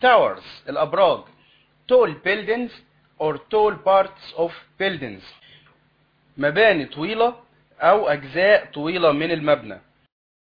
towers الأبراج tall buildings or tall parts of buildings مباني طويلة أو أجزاء طويلة من المبنى